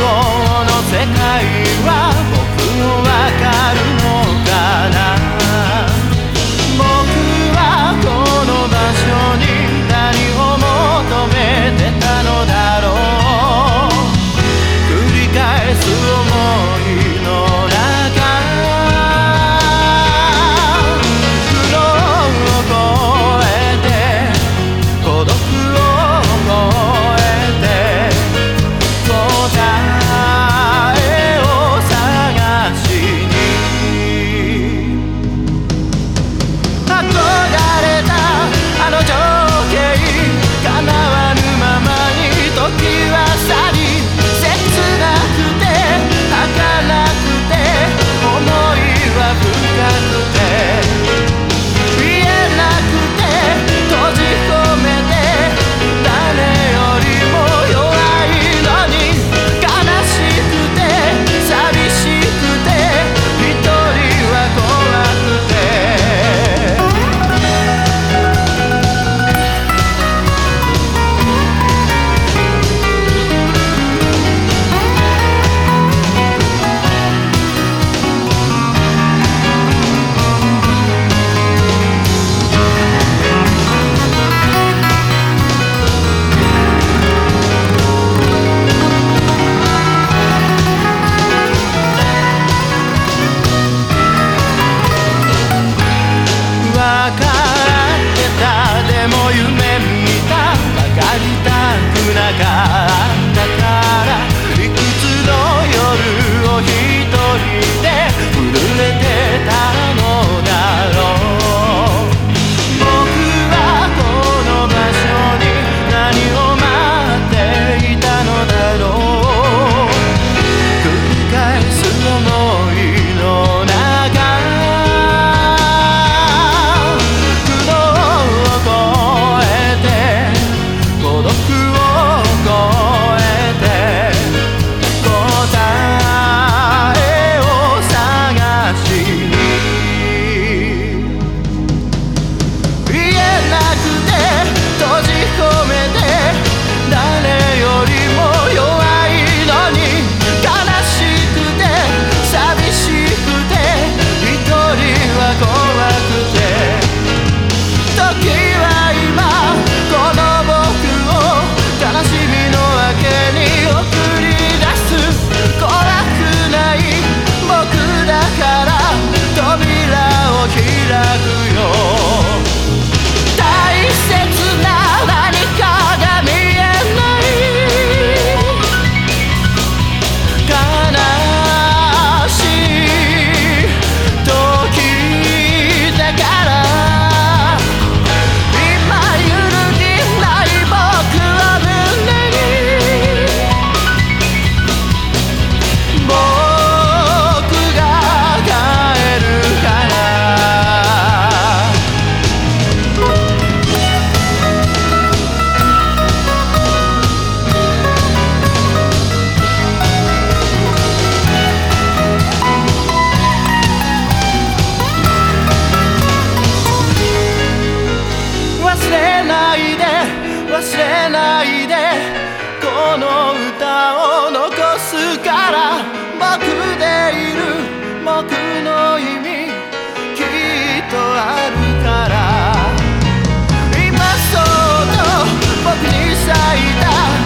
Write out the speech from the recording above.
の世界は僕のわかるのれないでこの歌を残すから僕でいる僕の意味きっとあるから今そっと僕に咲いた